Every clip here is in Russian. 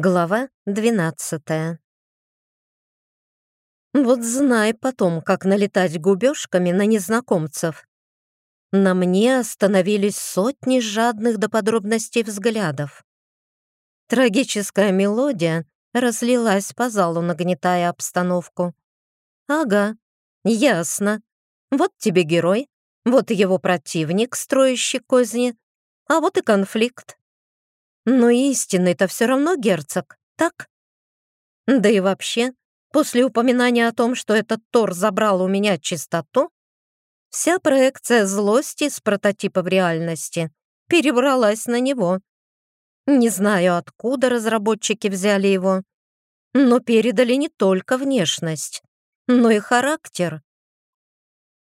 Глава двенадцатая. Вот знай потом, как налетать губежками на незнакомцев. На мне остановились сотни жадных до подробностей взглядов. Трагическая мелодия разлилась по залу, нагнетая обстановку. Ага, ясно. Вот тебе герой, вот его противник, строящий козни, а вот и конфликт. Но истинный-то все равно герцог, так? Да и вообще, после упоминания о том, что этот Тор забрал у меня чистоту, вся проекция злости с прототипа в реальности перебралась на него. Не знаю, откуда разработчики взяли его, но передали не только внешность, но и характер.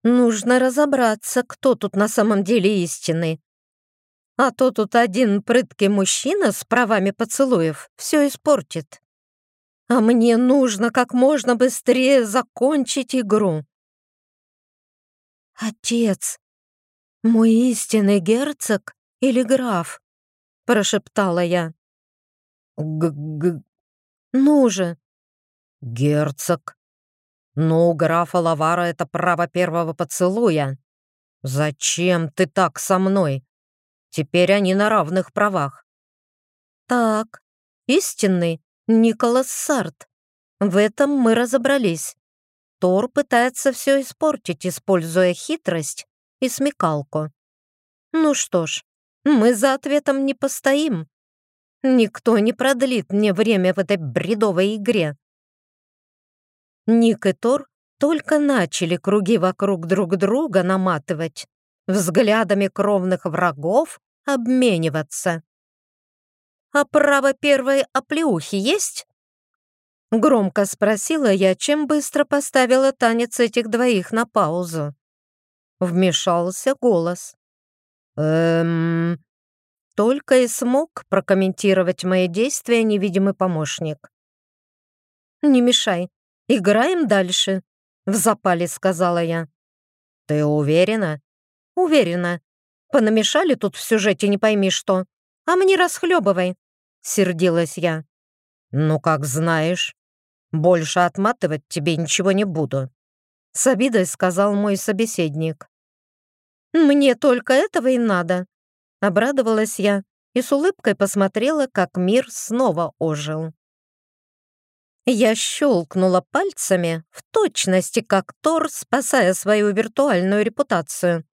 Нужно разобраться, кто тут на самом деле истинный, а то тут один прыткий мужчина с правами поцелуев все испортит. А мне нужно как можно быстрее закончить игру. «Отец, мой истинный герцог или граф?» — прошептала я. «Г-г...» «Ну же!» «Герцог. Ну, графа Лавара это право первого поцелуя. Зачем ты так со мной? Теперь они на равных правах. Так, истинный Николас Сарт. В этом мы разобрались. Тор пытается все испортить, используя хитрость и смекалку. Ну что ж, мы за ответом не постоим. Никто не продлит мне время в этой бредовой игре. Ник и Тор только начали круги вокруг друг друга наматывать, взглядами кровных врагов обмениваться. «А право первой оплеухи есть?» Громко спросила я, чем быстро поставила танец этих двоих на паузу. Вмешался голос. «Эм...» Только и смог прокомментировать мои действия невидимый помощник. «Не мешай, играем дальше», — в запале сказала я. «Ты уверена?» «Уверена. Понамешали тут в сюжете не пойми что. А мне расхлебывай», — сердилась я. «Ну, как знаешь. Больше отматывать тебе ничего не буду», — с обидой сказал мой собеседник. «Мне только этого и надо», — обрадовалась я и с улыбкой посмотрела, как мир снова ожил. Я щелкнула пальцами, в точности как Тор, спасая свою виртуальную репутацию.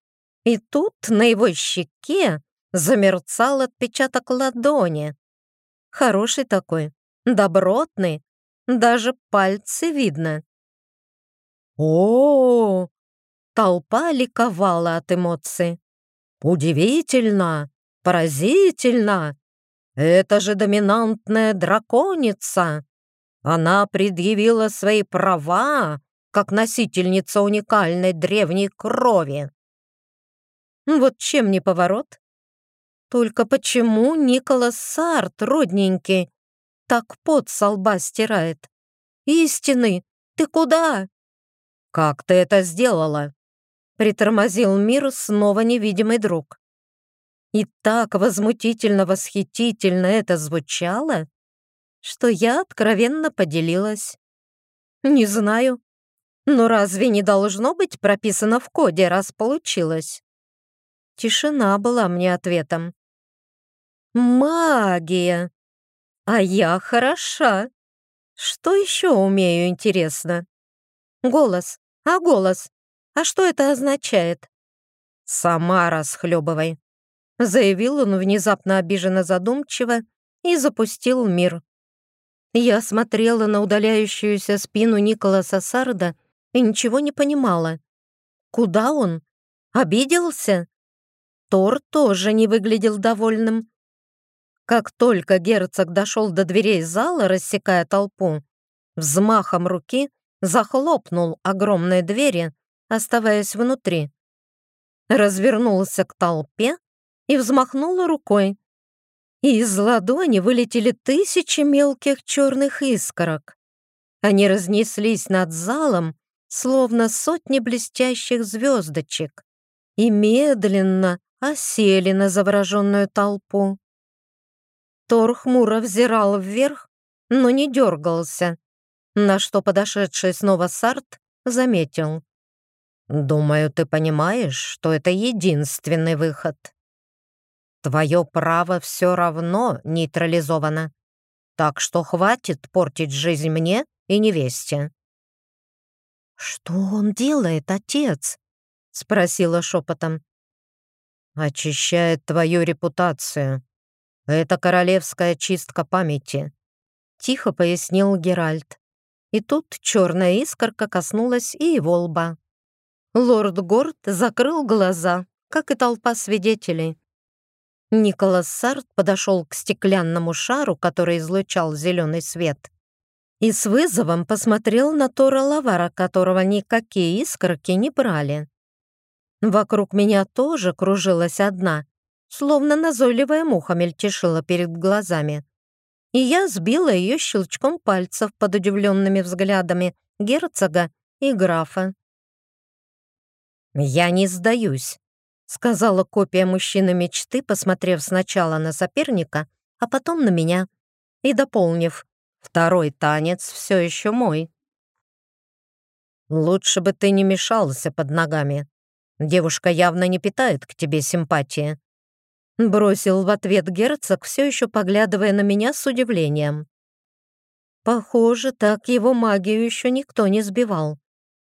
И тут на его щеке замерцал отпечаток ладони. Хороший такой, добротный, даже пальцы видно. О, -о, -о Толпа ликовала от эмоций. Удивительно, поразительно. Это же доминантная драконица. Она предъявила свои права как носительница уникальной древней крови. Вот чем не поворот? Только почему Николас Сарт, родненький, так пот со лба стирает? Истины, ты куда? Как ты это сделала? Притормозил мир снова невидимый друг. И так возмутительно восхитительно это звучало, что я откровенно поделилась. Не знаю, но разве не должно быть прописано в коде, раз получилось? Тишина была мне ответом. «Магия! А я хороша! Что еще умею, интересно? Голос! А голос? А что это означает?» «Сама расхлебывай», — заявил он внезапно обиженно задумчиво и запустил мир. Я смотрела на удаляющуюся спину Николаса Сарда и ничего не понимала. Куда он? Обиделся? Тор тоже не выглядел довольным. Как только герцог дошел до дверей зала, рассекая толпу, взмахом руки захлопнул огромные двери, оставаясь внутри. Развернулся к толпе и взмахнул рукой. И из ладони вылетели тысячи мелких черных искорок. Они разнеслись над залом, словно сотни блестящих звездочек, и медленно осели на завороженную толпу. Тор хмуро взирал вверх, но не дергался, на что подошедший снова Сарт заметил. «Думаю, ты понимаешь, что это единственный выход. Твое право все равно нейтрализовано, так что хватит портить жизнь мне и невесте». «Что он делает, отец?» — спросила шепотом. «Очищает твою репутацию. Это королевская чистка памяти», — тихо пояснил Геральт. И тут черная искорка коснулась и его лба. Лорд Горд закрыл глаза, как и толпа свидетелей. Николас Сарт подошел к стеклянному шару, который излучал зеленый свет, и с вызовом посмотрел на Тора Лавара, которого никакие искорки не брали. Вокруг меня тоже кружилась одна, словно назойливая муха мельтешила перед глазами и я сбила ее щелчком пальцев под удивленными взглядами герцога и графа. «Я не сдаюсь», — сказала копия мужчины мечты, посмотрев сначала на соперника, а потом на меня, и дополнив, «Второй танец все еще мой». «Лучше бы ты не мешался под ногами. Девушка явно не питает к тебе симпатии», Бросил в ответ герцог, все еще поглядывая на меня с удивлением. Похоже, так его магию еще никто не сбивал.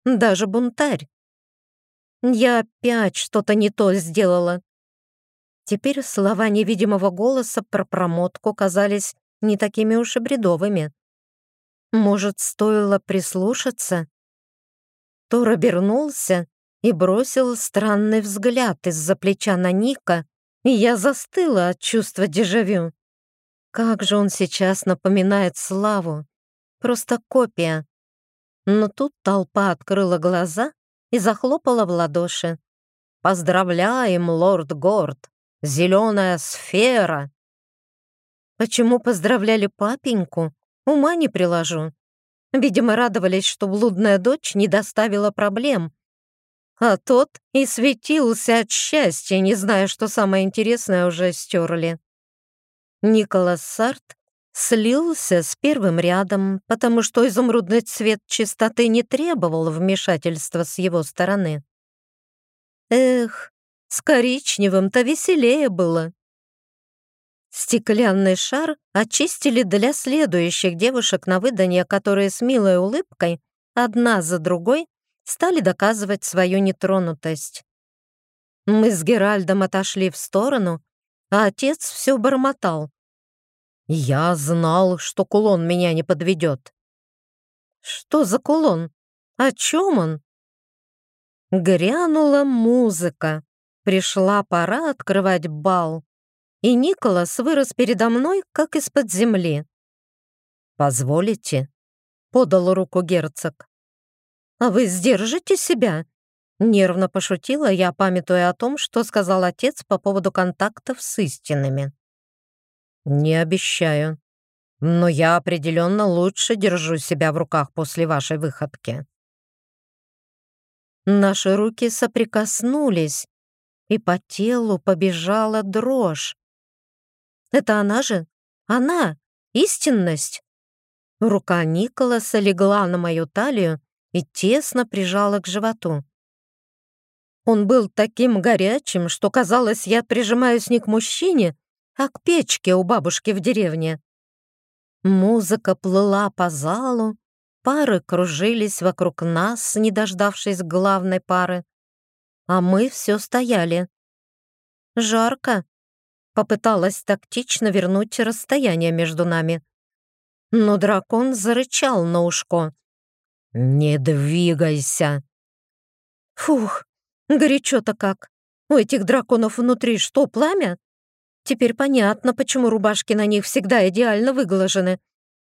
Даже бунтарь. Я опять что-то не то сделала. Теперь слова невидимого голоса про промотку казались не такими уж и бредовыми. Может, стоило прислушаться? Тор обернулся и бросил странный взгляд из-за плеча на Ника, и я застыла от чувства дежавю. Как же он сейчас напоминает Славу. Просто копия. Но тут толпа открыла глаза и захлопала в ладоши. «Поздравляем, лорд Горд! Зеленая сфера!» Почему поздравляли папеньку? Ума не приложу. Видимо, радовались, что блудная дочь не доставила проблем, а тот и светился от счастья, не зная, что самое интересное уже стерли. Николас Сарт слился с первым рядом, потому что изумрудный цвет чистоты не требовал вмешательства с его стороны. Эх, с коричневым-то веселее было. Стеклянный шар очистили для следующих девушек на выданье, которые с милой улыбкой, одна за другой, стали доказывать свою нетронутость. Мы с Геральдом отошли в сторону, а отец все бормотал. «Я знал, что кулон меня не подведет». «Что за кулон? О чем он?» Грянула музыка. Пришла пора открывать бал. И Николас вырос передо мной, как из-под земли. «Позволите?» — подал руку герцог. «А вы сдержите себя?» Нервно пошутила я, памятуя о том, что сказал отец по поводу контактов с истинными. «Не обещаю, но я определенно лучше держу себя в руках после вашей выходки». Наши руки соприкоснулись, и по телу побежала дрожь. «Это она же? Она! Истинность!» Рука Николаса легла на мою талию, и тесно прижала к животу. Он был таким горячим, что казалось, я прижимаюсь не к мужчине, а к печке у бабушки в деревне. Музыка плыла по залу, пары кружились вокруг нас, не дождавшись главной пары, а мы все стояли. Жарко. Попыталась тактично вернуть расстояние между нами. Но дракон зарычал на ушко. «Не двигайся!» Фух, горячо-то как. У этих драконов внутри что, пламя? Теперь понятно, почему рубашки на них всегда идеально выглажены.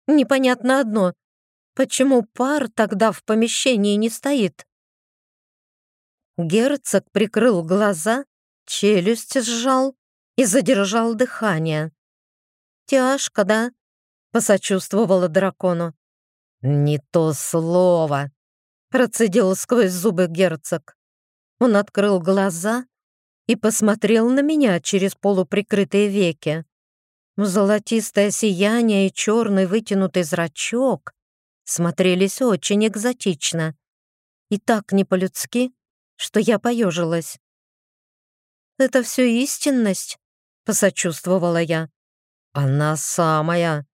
Непонятно одно. Почему пар тогда в помещении не стоит? Герцог прикрыл глаза, челюсть сжал и задержал дыхание. «Тяжко, да?» — посочувствовала дракону. «Не то слово!» — процедил сквозь зубы герцог. Он открыл глаза и посмотрел на меня через полуприкрытые веки. золотистое сияние и черный вытянутый зрачок смотрелись очень экзотично и так не по-людски, что я поежилась. «Это все истинность?» — посочувствовала я. «Она самая!»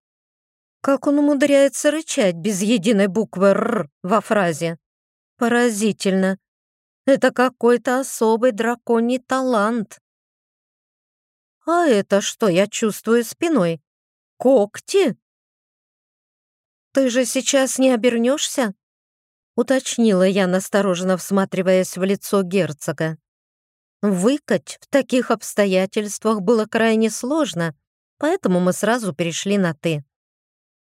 Как он умудряется рычать без единой буквы «р» во фразе? Поразительно. Это какой-то особый драконий талант. А это что я чувствую спиной? Когти? Ты же сейчас не обернешься? Уточнила я, настороженно всматриваясь в лицо герцога. Выкать в таких обстоятельствах было крайне сложно, поэтому мы сразу перешли на «ты».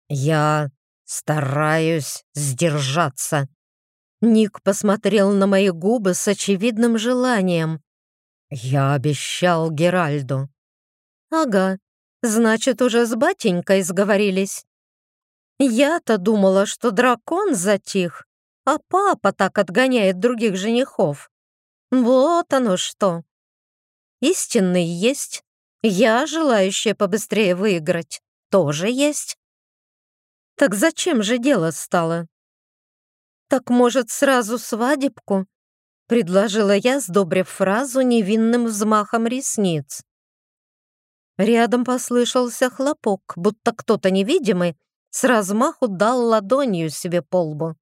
«Я стараюсь сдержаться». Ник посмотрел на мои губы с очевидным желанием. «Я обещал Геральду». «Ага, значит, уже с батенькой сговорились». Я-то думала, что дракон затих, а папа так отгоняет других женихов. Вот оно что. Истинный есть, я, желающая побыстрее выиграть, тоже есть. Так зачем же дело стало? Так может, сразу свадебку? Предложила я, сдобрив фразу невинным взмахом ресниц. Рядом послышался хлопок, будто кто-то невидимый с размаху дал ладонью себе по лбу.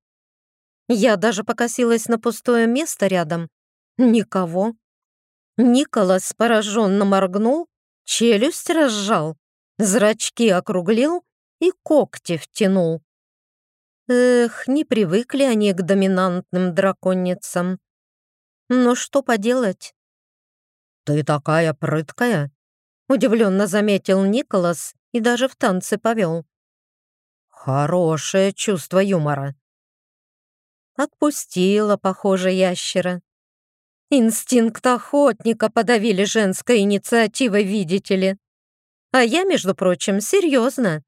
Я даже покосилась на пустое место рядом. Никого. Николас пораженно моргнул, челюсть разжал, зрачки округлил и когти втянул. Эх, не привыкли они к доминантным драконницам. Но что поделать? «Ты такая прыткая!» — удивленно заметил Николас и даже в танце повел. «Хорошее чувство юмора!» Отпустила, похоже, ящера. Инстинкт охотника подавили женской инициативой, видите ли. А я, между прочим, серьезно.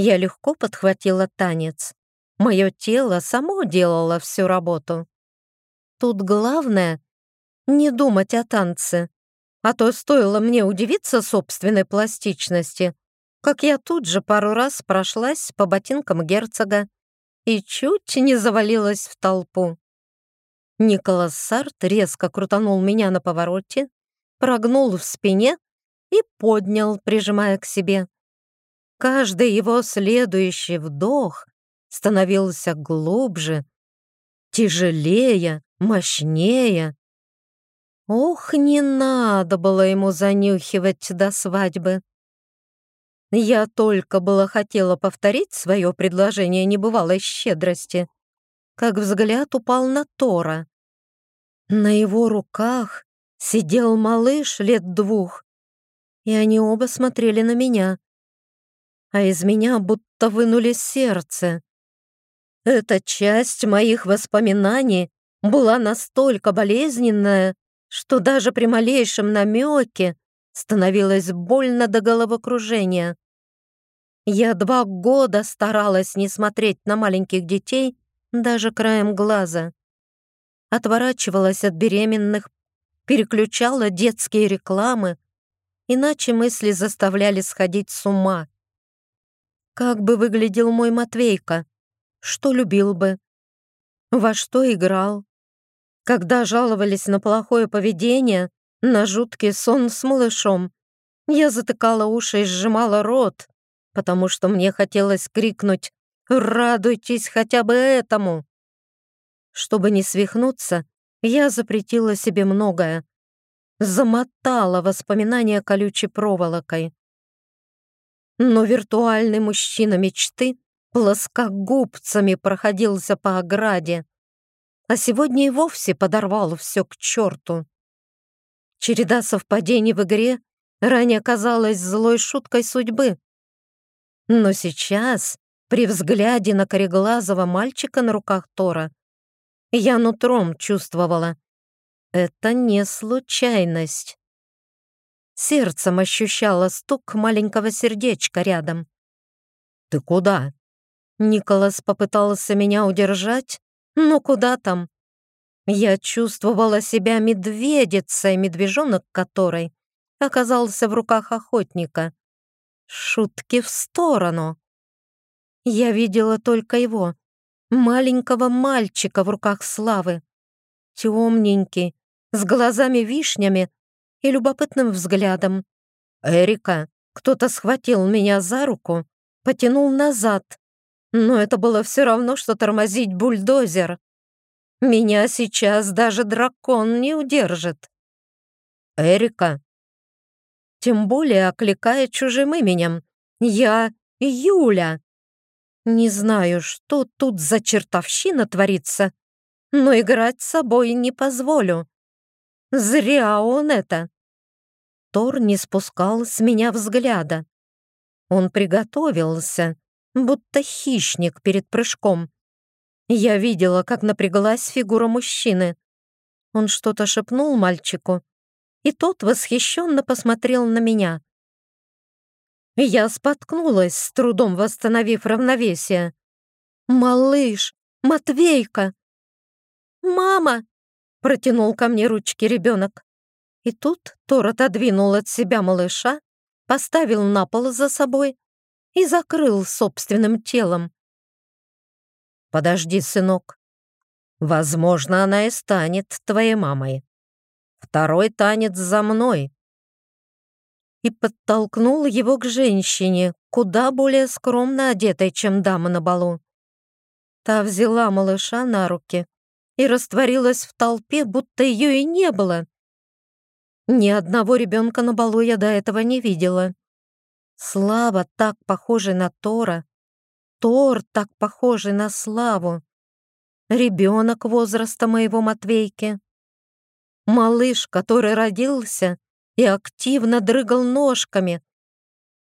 Я легко подхватила танец. Мое тело само делало всю работу. Тут главное — не думать о танце. А то стоило мне удивиться собственной пластичности, как я тут же пару раз прошлась по ботинкам герцога и чуть не завалилась в толпу. Николас Сарт резко крутанул меня на повороте, прогнул в спине и поднял, прижимая к себе. Каждый его следующий вдох становился глубже, тяжелее, мощнее. Ох, не надо было ему занюхивать до свадьбы. Я только было хотела повторить свое предложение небывалой щедрости, как взгляд упал на Тора. На его руках сидел малыш лет двух, и они оба смотрели на меня а из меня будто вынули сердце. Эта часть моих воспоминаний была настолько болезненная, что даже при малейшем намеке становилось больно до головокружения. Я два года старалась не смотреть на маленьких детей даже краем глаза. Отворачивалась от беременных, переключала детские рекламы, иначе мысли заставляли сходить с ума. Как бы выглядел мой Матвейка? Что любил бы? Во что играл? Когда жаловались на плохое поведение, на жуткий сон с малышом, я затыкала уши и сжимала рот, потому что мне хотелось крикнуть «Радуйтесь хотя бы этому!». Чтобы не свихнуться, я запретила себе многое. Замотала воспоминания колючей проволокой. Но виртуальный мужчина мечты плоскогубцами проходился по ограде, а сегодня и вовсе подорвал все к черту. Череда совпадений в игре ранее казалась злой шуткой судьбы. Но сейчас, при взгляде на кореглазого мальчика на руках Тора, я нутром чувствовала. Это не случайность. Сердцем ощущала стук маленького сердечка рядом. «Ты куда?» Николас попытался меня удержать, но куда там? Я чувствовала себя медведицей, медвежонок которой оказался в руках охотника. Шутки в сторону. Я видела только его, маленького мальчика в руках Славы. Темненький, с глазами-вишнями и любопытным взглядом. «Эрика!» Кто-то схватил меня за руку, потянул назад. Но это было все равно, что тормозить бульдозер. Меня сейчас даже дракон не удержит. «Эрика!» Тем более окликая чужим именем. «Я Юля!» Не знаю, что тут за чертовщина творится, но играть с собой не позволю. Зря он это. Тор не спускал с меня взгляда. Он приготовился, будто хищник перед прыжком. Я видела, как напряглась фигура мужчины. Он что-то шепнул мальчику, и тот восхищенно посмотрел на меня. Я споткнулась, с трудом восстановив равновесие. «Малыш! Матвейка!» «Мама!» — протянул ко мне ручки ребенок. И тут Тор отодвинул от себя малыша, поставил на пол за собой и закрыл собственным телом. «Подожди, сынок. Возможно, она и станет твоей мамой. Второй танец за мной». И подтолкнул его к женщине, куда более скромно одетой, чем дама на балу. Та взяла малыша на руки и растворилась в толпе, будто ее и не было. Ни одного ребенка на балу я до этого не видела. Слава так похожий на Тора. Тор так похожий на Славу. Ребенок возраста моего Матвейки. Малыш, который родился и активно дрыгал ножками.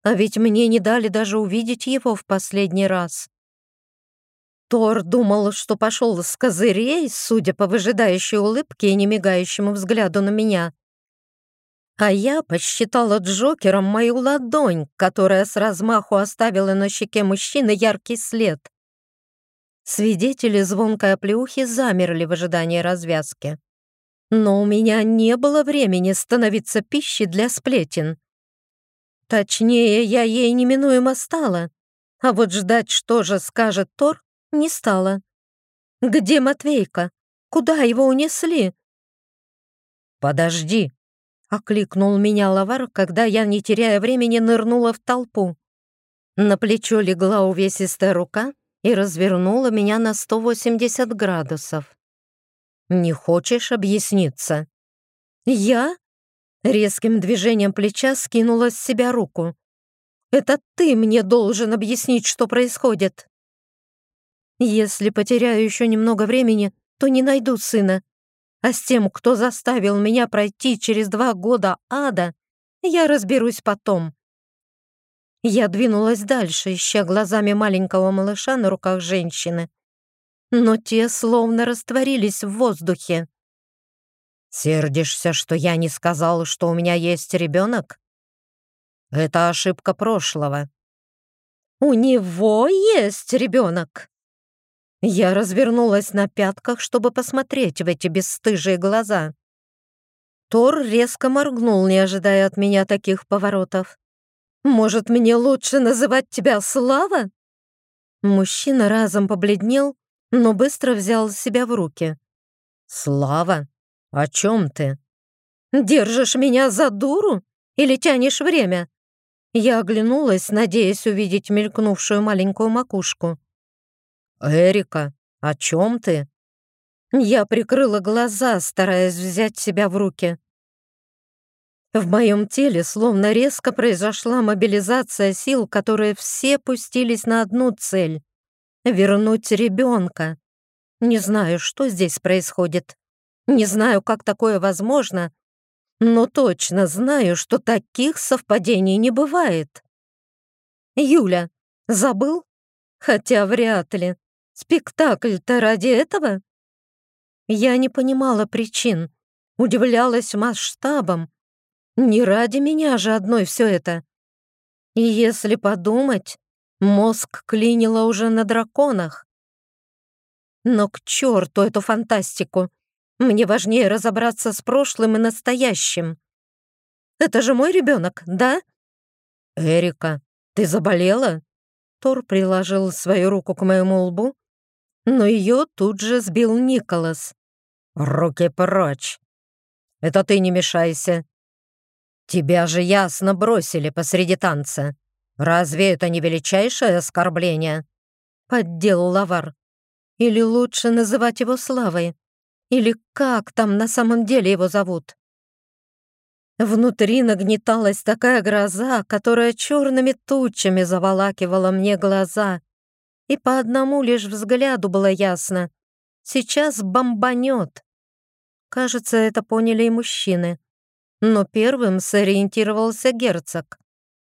А ведь мне не дали даже увидеть его в последний раз. Тор думал, что пошел с козырей, судя по выжидающей улыбке и немигающему взгляду на меня. А я посчитала Джокером мою ладонь, которая с размаху оставила на щеке мужчины яркий след. Свидетели звонкой оплеухи замерли в ожидании развязки. Но у меня не было времени становиться пищей для сплетен. Точнее, я ей неминуемо стала, а вот ждать, что же скажет Тор, не стала. «Где Матвейка? Куда его унесли?» «Подожди», Окликнул меня Лавар, когда я, не теряя времени, нырнула в толпу. На плечо легла увесистая рука и развернула меня на 180 градусов. «Не хочешь объясниться?» «Я?» Резким движением плеча скинула с себя руку. «Это ты мне должен объяснить, что происходит!» «Если потеряю еще немного времени, то не найду сына а с тем, кто заставил меня пройти через два года ада, я разберусь потом. Я двинулась дальше, ища глазами маленького малыша на руках женщины. Но те словно растворились в воздухе. «Сердишься, что я не сказал, что у меня есть ребенок?» «Это ошибка прошлого». «У него есть ребенок!» Я развернулась на пятках, чтобы посмотреть в эти бесстыжие глаза. Тор резко моргнул, не ожидая от меня таких поворотов. «Может, мне лучше называть тебя Слава?» Мужчина разом побледнел, но быстро взял себя в руки. «Слава? О чем ты?» «Держишь меня за дуру или тянешь время?» Я оглянулась, надеясь увидеть мелькнувшую маленькую макушку. «Эрика, о чем ты?» Я прикрыла глаза, стараясь взять себя в руки. В моем теле словно резко произошла мобилизация сил, которые все пустились на одну цель — вернуть ребенка. Не знаю, что здесь происходит. Не знаю, как такое возможно, но точно знаю, что таких совпадений не бывает. Юля, забыл? Хотя вряд ли. Спектакль-то ради этого? Я не понимала причин, удивлялась масштабам. Не ради меня же одной все это. И если подумать, мозг клинило уже на драконах. Но к черту эту фантастику! Мне важнее разобраться с прошлым и настоящим. Это же мой ребенок, да? Эрика, ты заболела?» Тор приложил свою руку к моему лбу, но ее тут же сбил Николас. «Руки прочь! Это ты не мешайся. Тебя же ясно бросили посреди танца. Разве это не величайшее оскорбление?» Поддел Лавар. Или лучше называть его Славой. Или как там на самом деле его зовут? Внутри нагнеталась такая гроза, которая черными тучами заволакивала мне глаза. И по одному лишь взгляду было ясно. Сейчас бомбанет. Кажется, это поняли и мужчины. Но первым сориентировался герцог.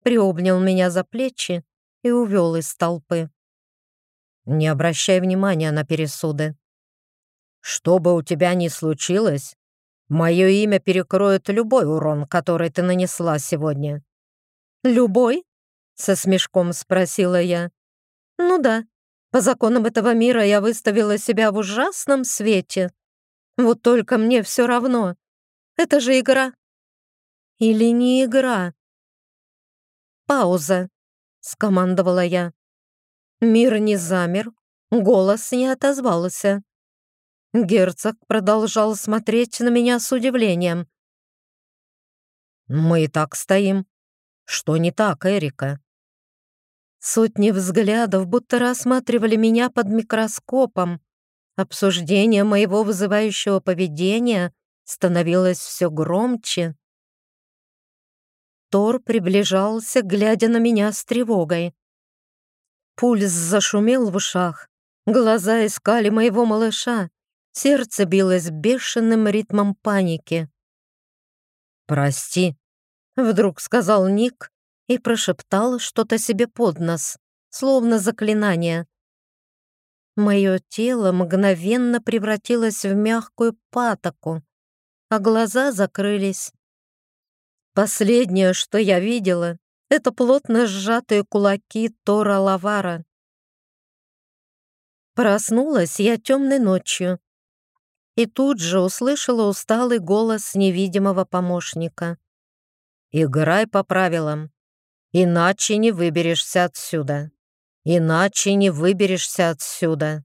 Приобнял меня за плечи и увел из толпы. «Не обращай внимания на пересуды. Что бы у тебя ни случилось, мое имя перекроет любой урон, который ты нанесла сегодня». «Любой?» — со смешком спросила я. «Ну да, по законам этого мира я выставила себя в ужасном свете. Вот только мне все равно. Это же игра. Или не игра?» «Пауза», — скомандовала я. Мир не замер, голос не отозвался. Герцог продолжал смотреть на меня с удивлением. «Мы и так стоим. Что не так, Эрика?» Сотни взглядов будто рассматривали меня под микроскопом. Обсуждение моего вызывающего поведения становилось все громче. Тор приближался, глядя на меня с тревогой. Пульс зашумел в ушах, глаза искали моего малыша, Сердце билось бешеным ритмом паники. «Прости», — вдруг сказал Ник и прошептал что-то себе под нос, словно заклинание. Мое тело мгновенно превратилось в мягкую патоку, а глаза закрылись. Последнее, что я видела, это плотно сжатые кулаки Тора Лавара. Проснулась я темной ночью, и тут же услышала усталый голос невидимого помощника. «Играй по правилам, иначе не выберешься отсюда. Иначе не выберешься отсюда».